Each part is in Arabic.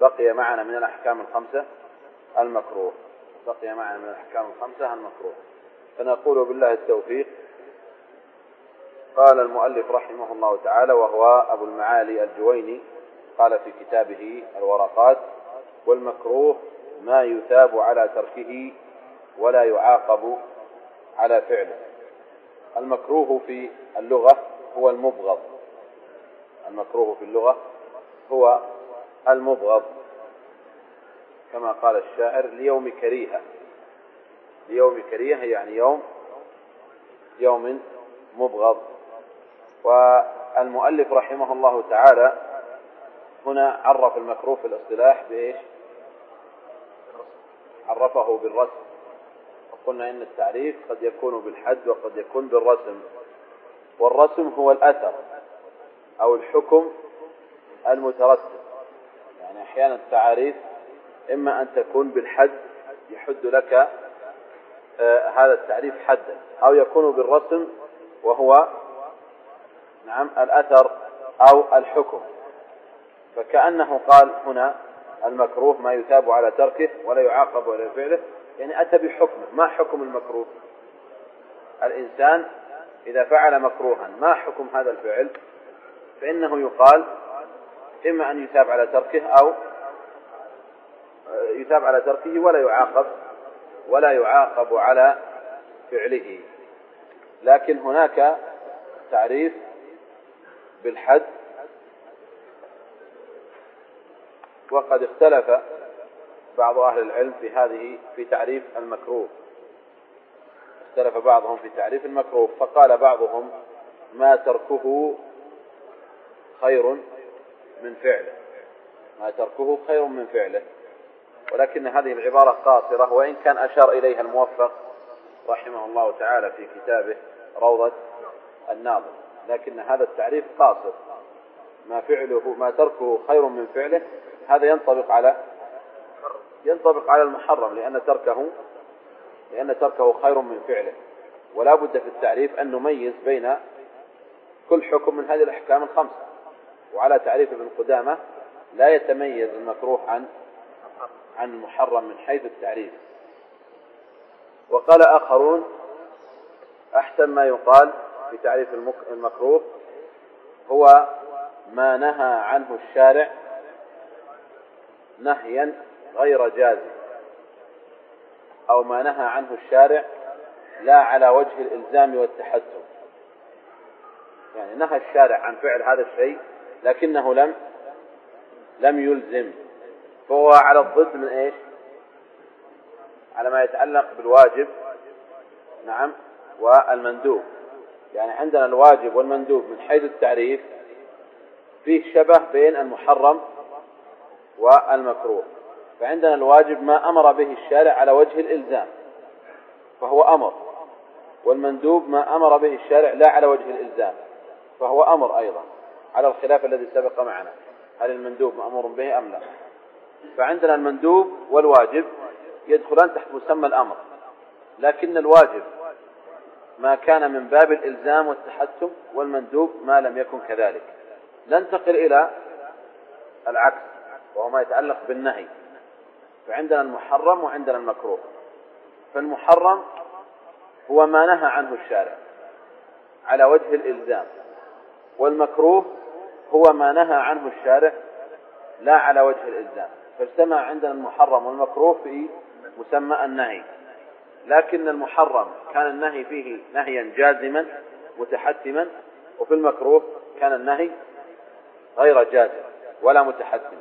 بقي معنا من الأحكام الخمسة المكروه. بقي معنا من الأحكام الخمسة المكروه. فنقول بالله التوفيق. قال المؤلف رحمه الله تعالى وهو أبو المعالي الجويني قال في كتابه الورقات والمكروه ما يثاب على تركه ولا يعاقب على فعله. المكروه في اللغة هو المبغض. المكروه في اللغة هو المبغض كما قال الشاعر ليوم كريهة. ليوم كريهة يعني يوم يوم مبغض والمؤلف رحمه الله تعالى هنا عرف المكروه في الاصطلاح بإيش؟ عرفه بالرسم. وقلنا إن التعريف قد يكون بالحد وقد يكون بالرسم. والرسم هو الأثر أو الحكم المترتب. أحيانا التعاريف إما أن تكون بالحد يحد لك آه هذا التعريف حدا أو يكون بالرسم وهو نعم الأثر أو الحكم. فكأنه قال هنا المكروه ما يثاب على تركه ولا يعاقب على فعله يعني أتى بحكمه. ما حكم المكروه؟ الإنسان إذا فعل مكروها ما حكم هذا الفعل؟ فإنه يقال إما أن يثاب على تركه أو يثاب على تركه ولا يعاقب ولا يعاقب على فعله. لكن هناك تعريف بالحد وقد اختلف بعض أهل العلم في هذه في تعريف المكروه. اختلف بعضهم في تعريف المكروه فقال بعضهم ما تركه خير من فعله. ما تركه خير من فعله. ولكن هذه العبارة قاصرة وإن كان أشار إليها الموفق رحمه الله تعالى في كتابه روضة الناظر. لكن هذا التعريف قاصر. ما فعله ما تركه خير من فعله هذا ينطبق على ينطبق على المحرم لأن تركه لأن تركه خير من فعله. ولا بد في التعريف أن نميز بين كل حكم من هذه الأحكام الخمسة. وعلى تعريف ابن قدامة لا يتميز المكروه عن عن المحرم من حيث التعريف. وقال آخرون أحسن ما يقال في تعريف المكروه هو ما نهى عنه الشارع نهيا غير جازم أو ما نهى عنه الشارع لا على وجه الإلزام والتحتم. يعني نهى الشارع عن فعل هذا الشيء لكنه لم لم يلزم. فهو على الضد من إيش؟ على ما يتعلق بالواجب. نعم. والمندوب. يعني عندنا الواجب والمندوب من حيث التعريف فيه شبه بين المحرم والمكروه. فعندنا الواجب ما أمر به الشارع على وجه الإلزام فهو أمر. والمندوب ما أمر به الشارع لا على وجه الإلزام فهو أمر أيضا على الخلاف الذي سبق معنا. هل المندوب مأمور به أم لا؟ فعندنا المندوب والواجب يدخلان تحت مسمى الأمر لكن الواجب ما كان من باب الإلزام والتحتم والمندوب ما لم يكن كذلك. ننتقل إلى العكس وهو ما يتعلق بالنهي. فعندنا المحرم وعندنا المكروه. فالمحرم هو ما نهى عنه الشارع على وجه الإلزام والمكروه هو ما نهى عنه الشارع لا على وجه الإلزام. فاجتمع عندنا المحرم والمكروه في مسمى النهي. لكن المحرم كان النهي فيه نهيا جازما متحتما وفي المكروه كان النهي غير جازم ولا متحتم.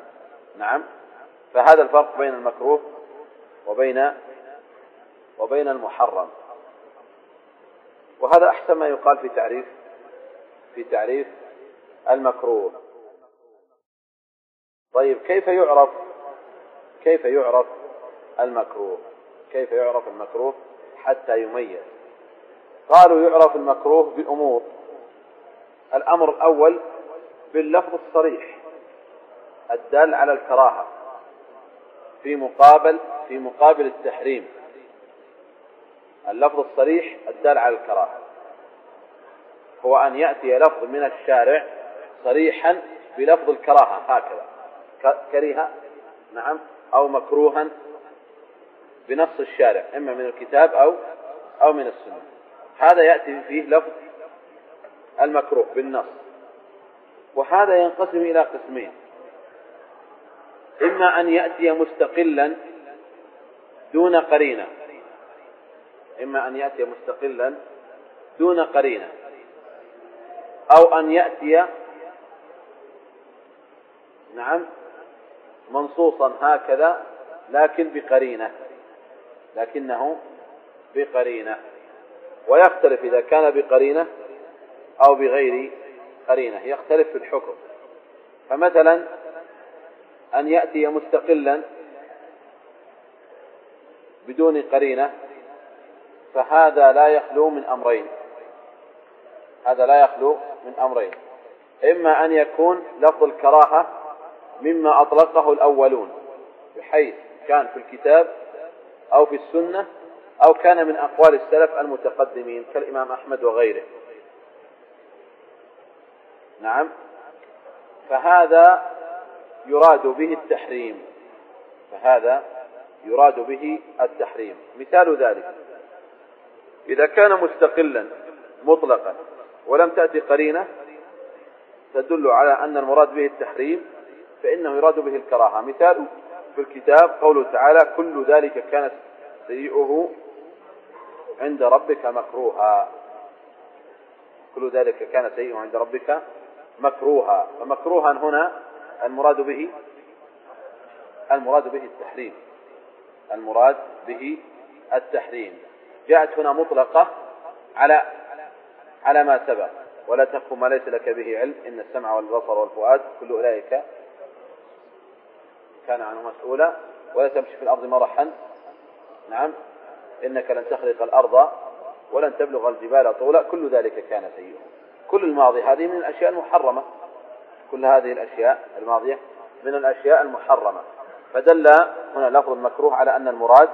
نعم. فهذا الفرق بين المكروه وبين وبين المحرم. وهذا أحسن ما يقال في تعريف في تعريف المكروه. طيب كيف يعرف كيف يعرف المكروه؟ كيف يعرف المكروه؟ حتى يميز. قالوا يعرف المكروه بأمور. الأمر الأول باللفظ الصريح الدال على الكراهة في مقابل في مقابل التحريم. اللفظ الصريح الدال على الكراهة. هو أن يأتي لفظ من الشارع صريحا بلفظ الكراهة هكذا. كره نعم. أو مكروها بنص الشارع إما من الكتاب أو أو من السنة. هذا يأتي فيه لفظ المكروه بالنص. وهذا ينقسم إلى قسمين. إما أن يأتي مستقلا دون قرينة. إما أن يأتي مستقلا دون قرينة. أو أن يأتي نعم منصوصا هكذا لكن بقرينة. لكنه بقرينة. ويختلف إذا كان بقرينة أو بغير قرينة. يختلف في الحكم. فمثلا أن يأتي مستقلا بدون قرينة فهذا لا يخلو من أمرين. هذا لا يخلو من أمرين. إما أن يكون لفظ الكراهة مما أطلقه الأولون بحيث كان في الكتاب أو في السنة أو كان من أقوال السلف المتقدمين كالإمام أحمد وغيره. نعم. فهذا يراد به التحريم. فهذا يراد به التحريم. مثال ذلك. إذا كان مستقلا مطلقا ولم تأتي قرينة تدل على أن المراد به التحريم فإنه يراد به الكراهة. مثال في الكتاب قوله تعالى كل ذلك كانت سيئه عند ربك مكروها. كل ذلك كان سيئه عند ربك مكروها. فمكروها هنا المراد به المراد به التحريم. المراد به التحريم. جاءت هنا مطلقة على على ما سبق. ولا تخف ما ليس لك به علم. إن السمع والبصر والفؤاد كل أولئك كان عنه مسؤولا ولا تمشي في الأرض مرحا. نعم. إنك لن تخرق الأرض ولن تبلغ الجبال طولا كل ذلك كان سيئا. كل الماضي هذه من الأشياء المحرمة. كل هذه الأشياء الماضية من الأشياء المحرمة. فدل هنا لفظ المكروه على أن المراد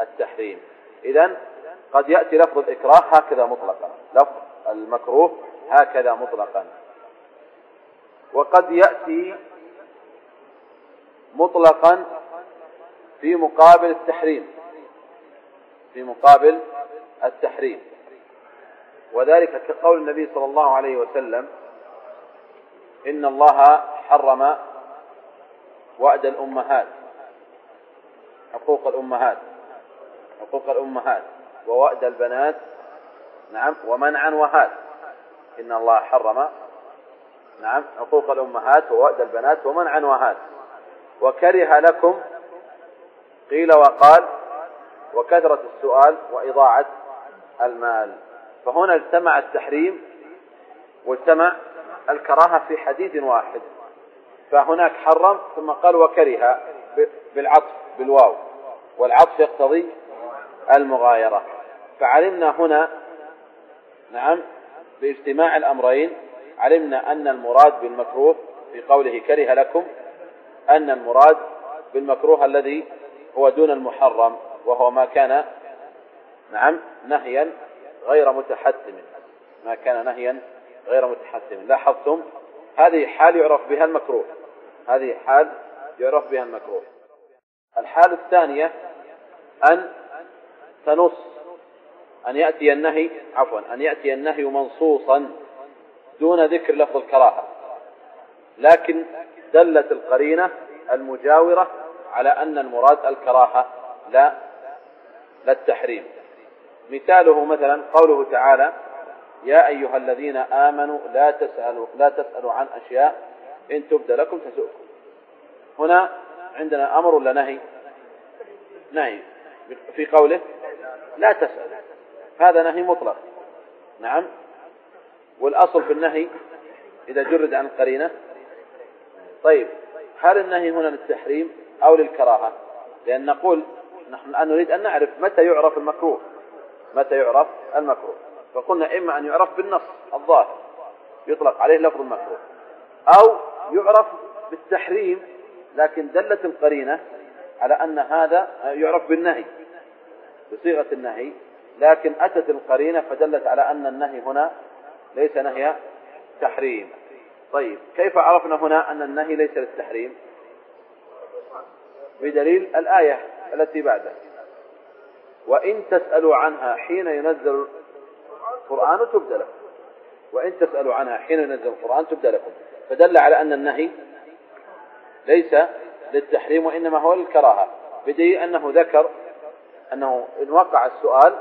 التحريم. إذا قد يأتي لفظ الإكراه هكذا مطلقا. لفظ المكروه هكذا مطلقا. وقد يأتي مطلقا في مقابل التحريم. في مقابل التحريم. وذلك كقول النبي صلى الله عليه وسلم إن الله حرم وأد الأمهات. حقوق الأمهات. حقوق الأمهات. ووأد البنات. نعم. ومنعا وهات. إن الله حرم. نعم. حقوق الأمهات. ووأد البنات. ومنعا وهات. وكره لكم قيل وقال وكثرة السؤال وإضاعة المال. فهنا اجتمع التحريم واجتمع الكراهة في حديث واحد. فهناك حرم ثم قال وكره بالعطف بالواو. والعطف يقتضي المغايرة. فعلمنا هنا نعم باجتماع الأمرين. علمنا أن المراد بالمكروه في قوله كره لكم أن المراد بالمكروه الذي هو دون المحرم وهو ما كان نعم نهيا غير متحتم. ما كان نهيا غير متحتم. لاحظتم؟ هذه حال يعرف بها المكروه. هذه حال يعرف بها المكروه. الحال الثانية أن تنص أن يأتي النهي عفوا أن يأتي النهي منصوصا دون ذكر لفظ الكراهة. لكن دلت القرينة المجاورة على أن المراد الكراهة لا لا التحريم. مثاله مثلا قوله تعالى يا أيها الذين آمنوا لا تسألوا لا تسألوا عن أشياء إن تبد لكم تسؤكم. هنا عندنا أمر ولا نهي؟ نهي. في قوله لا تسأل هذا نهي مطلق. نعم. والأصل في النهي إذا جرد عن القرينة طيب هل النهي هنا للتحريم أو للكراهة؟ لأن نقول نحن الآن نريد أن نعرف متى يعرف المكروه. متى يعرف المكروه؟ فقلنا إما أن يعرف بالنص الظاهر يطلق عليه لفظ المكروه أو يعرف بالتحريم لكن دلت القرينة على أن هذا يعرف بالنهي بصيغة النهي لكن أتت القرينة فدلت على أن النهي هنا ليس نهي تحريم. طيب كيف عرفنا هنا أن النهي ليس للتحريم؟ بدليل الآية التي بعدها وإن تسألوا عنها حين ينزل القرآن تبدأ لكم. وإن تسألوا عنها حين ينزل القرآن تبدأ لكم. فدل على أن النهي ليس للتحريم وإنما هو للكراهة. بدليل أنه ذكر أنه إن وقع السؤال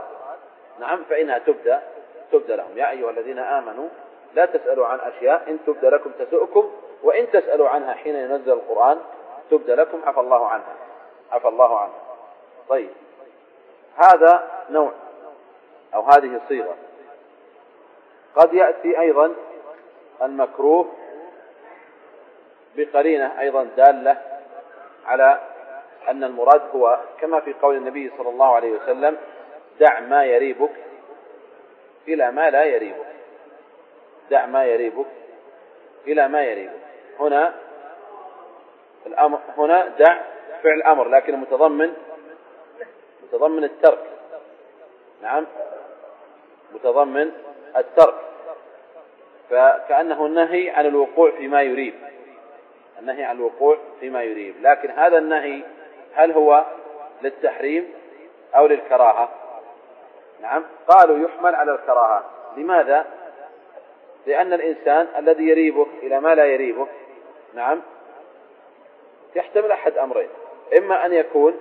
نعم فإنها تبدأ تبدأ لهم. يا أيها الذين آمنوا لا تسألوا عن أشياء إن تبدأ لكم تسؤكم وإن تسألوا عنها حين ينزل القرآن تبدأ لكم عفى الله عنها. عفى الله عنها. طيب. هذا نوع أو هذه صيغة. قد يأتي أيضا المكروه بقرينة أيضا دالة على أن المراد هو كما في قول النبي صلى الله عليه وسلم دع ما يريبك إلى ما لا يريبك. دع ما يريبك إلى ما يريبك. هنا الأمر هنا دع فعل أمر لكن متضمن متضمن الترك. نعم متضمن الترك. فكأنه النهي عن الوقوع فيما يريب. النهي عن الوقوع فيما يريب. لكن هذا النهي هل هو للتحريم أو للكراهة؟ نعم قالوا يحمل على الكراهة. لماذا؟ لأن الإنسان الذي يريبه إلى ما لا يريبه نعم يحتمل أحد أمرين إما أن يكون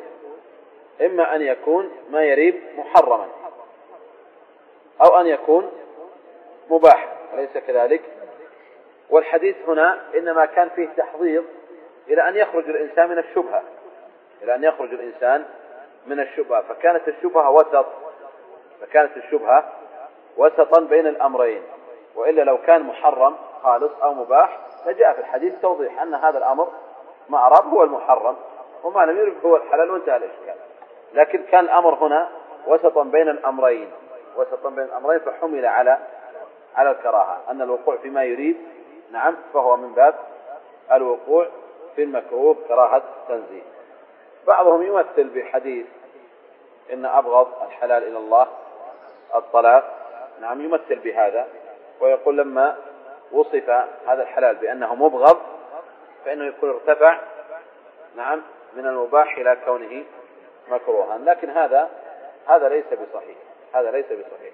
إما أن يكون ما يريب محرما أو أن يكون مباح أليس كذلك؟ والحديث هنا إنما كان فيه تحضيض إلى أن يخرج الإنسان من الشبهة إلى أن يخرج الإنسان من الشبهة فكانت الشبهة وسط فكانت الشبهة وسطا بين الأمرين. وإلا لو كان محرم خالص أو مباح لجاء في الحديث توضيح أن هذا الأمر أراد هو المحرم وما لم يرد هو الحلال وانتهى الإشكال. لكن كان الأمر هنا وسطا بين الأمرين وسطا بين الأمرين فحمل على على الكراهة. أن الوقوع فيما يريد نعم فهو من باب الوقوع في المكروه كراهة تنزيه. بعضهم يمثل بحديث إن أبغض الحلال إلى الله الطلاق نعم يمثل بهذا. ويقول لما وصف هذا الحلال بأنه مبغض فإنه يكون ارتفع نعم من المباح إلى كونه مكروها. لكن هذا هذا ليس بصحيح هذا ليس بصحيح.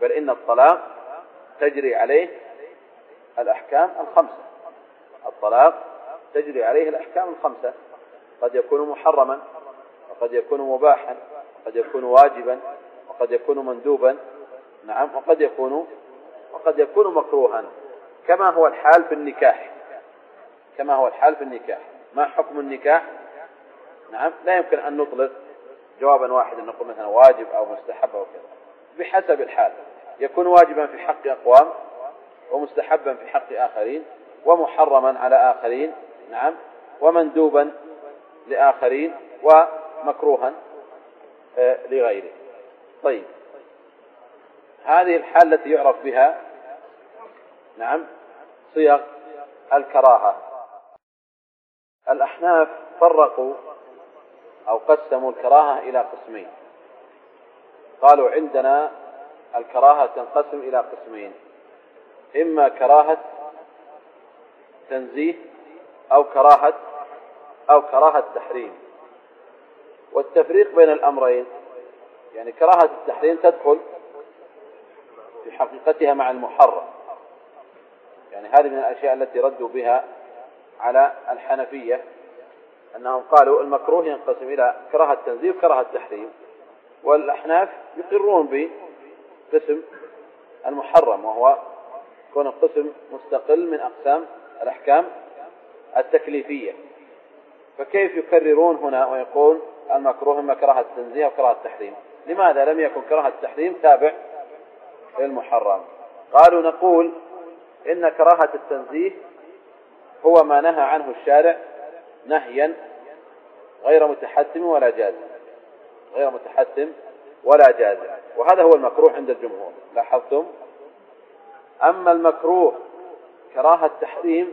بل إن الطلاق تجري عليه الأحكام الخمسة. الطلاق تجري عليه الأحكام الخمسة. قد يكون محرما وقد يكون مباحا وقد يكون واجبا وقد يكون مندوبا نعم وقد يكون وقد يكون مكروها كما هو الحال في النكاح كما هو الحال في النكاح ما حكم النكاح؟ نعم لا يمكن أن نطلق جوابا واحدا نقول مثلا واجب أو مستحب أو كذا. بحسب الحال. يكون واجبا في حق أقوام ومستحبا في حق آخرين ومحرما على آخرين نعم ومندوبا لآخرين ومكروها آه، لغيره. طيب. هذه الحال التي يعرف بها نعم. صيغ الكراهة. الأحناف فرقوا أو قسموا الكراهة إلى قسمين. قالوا عندنا الكراهة تنقسم إلى قسمين. إما كراهة تنزيه أو كراهة أو كراهة تحريم. والتفريق بين الأمرين يعني كراهة التحريم تدخل في حقيقتها مع المحرم. يعني هذه من الأشياء التي ردوا بها على الحنفية أنهم قالوا المكروه ينقسم إلى كراهة تنزيه وكراهة تحريم والأحناف يقرون بقسم المحرم وهو كون القسم مستقل من أقسام الأحكام التكليفية. فكيف يكررون هنا ويقول المكروه إما كراهة التنزيه وكراهة التحريم لماذا لم يكن كراهة التحريم تابع للمحرم؟ قالوا نقول إن كراهة التنزيه هو ما نهى عنه الشارع نهيا غير متحتم ولا جازم. غير متحتم ولا جازم. وهذا هو المكروه عند الجمهور. لاحظتم؟ أما المكروه كراهة تحريم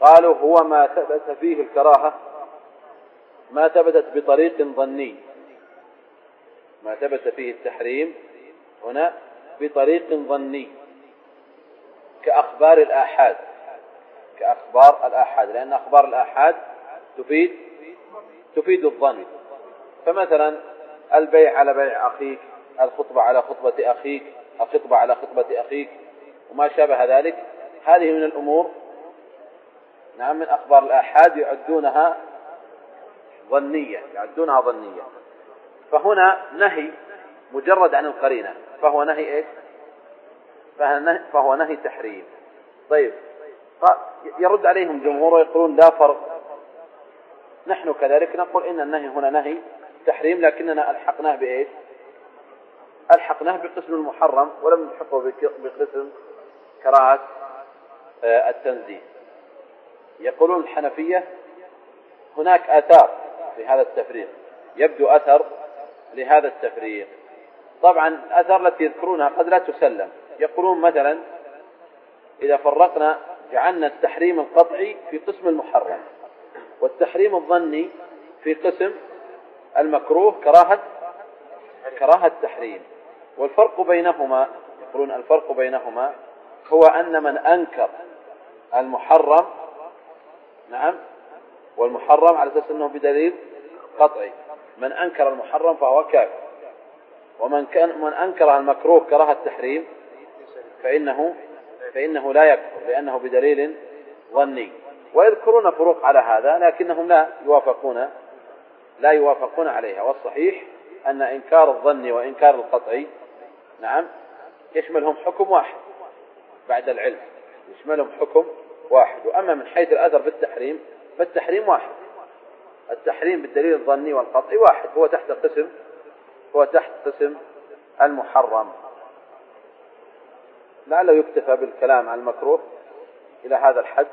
قالوا هو ما ثبت فيه الكراهة ما ثبتت بطريق ظني. ما ثبت فيه التحريم هنا بطريق ظني. كأخبار الآحاد. كأخبار الآحاد. لأن أخبار الآحاد تفيد تفيد الظن. فمثلا البيع على بيع أخيك الخطبة على خطبة أخيك الخطبة على خطبة أخيك وما شابه ذلك هذه من الأمور نعم من أخبار الآحاد يعدونها ظنية يعدونها ظنية. فهنا نهي مجرد عن القرينة. فهو نهي إيش؟ فهو نهي تحريم. طيب. يرد عليهم جمهور ويقولون لا فرق. نحن كذلك نقول إن النهي هنا نهي تحريم لكننا ألحقناه بإيش؟ ألحقناه بقسم المحرم ولم نلحقه بقسم كراهة آه، التنزيه. يقولون الحنفية هناك آثار في هذا التفريق. يبدو أثر لهذا التفريق. طبعا الآثار التي يذكرونها قد لا تسلم. يقولون مثلا إذا فرقنا جعلنا التحريم القطعي في قسم المحرم والتحريم الظني في قسم المكروه كراهة كراهة التحريم والفرق بينهما يقولون الفرق بينهما هو أن من أنكر المحرم نعم والمحرم على أساس أنه بدليل قطعي. من أنكر المحرم فهو كافر. ومن كان من أنكر المكروه كراهة التحريم فإنه فإنه لا يكفر لأنه بدليل ظني. ويذكرون فروق على هذا لكنهم لا يوافقون لا يوافقون عليها. والصحيح أن إنكار الظن وإنكار القطعي نعم يشملهم حكم واحد بعد العلم. يشملهم حكم واحد. وأما من حيث الأثر بالتحريم فالتحريم واحد. التحريم بالدليل الظني والقطعي واحد. هو تحت قسم هو تحت قسم المحرم. لعله يكتفى بالكلام عن المكروه إلى هذا الحد.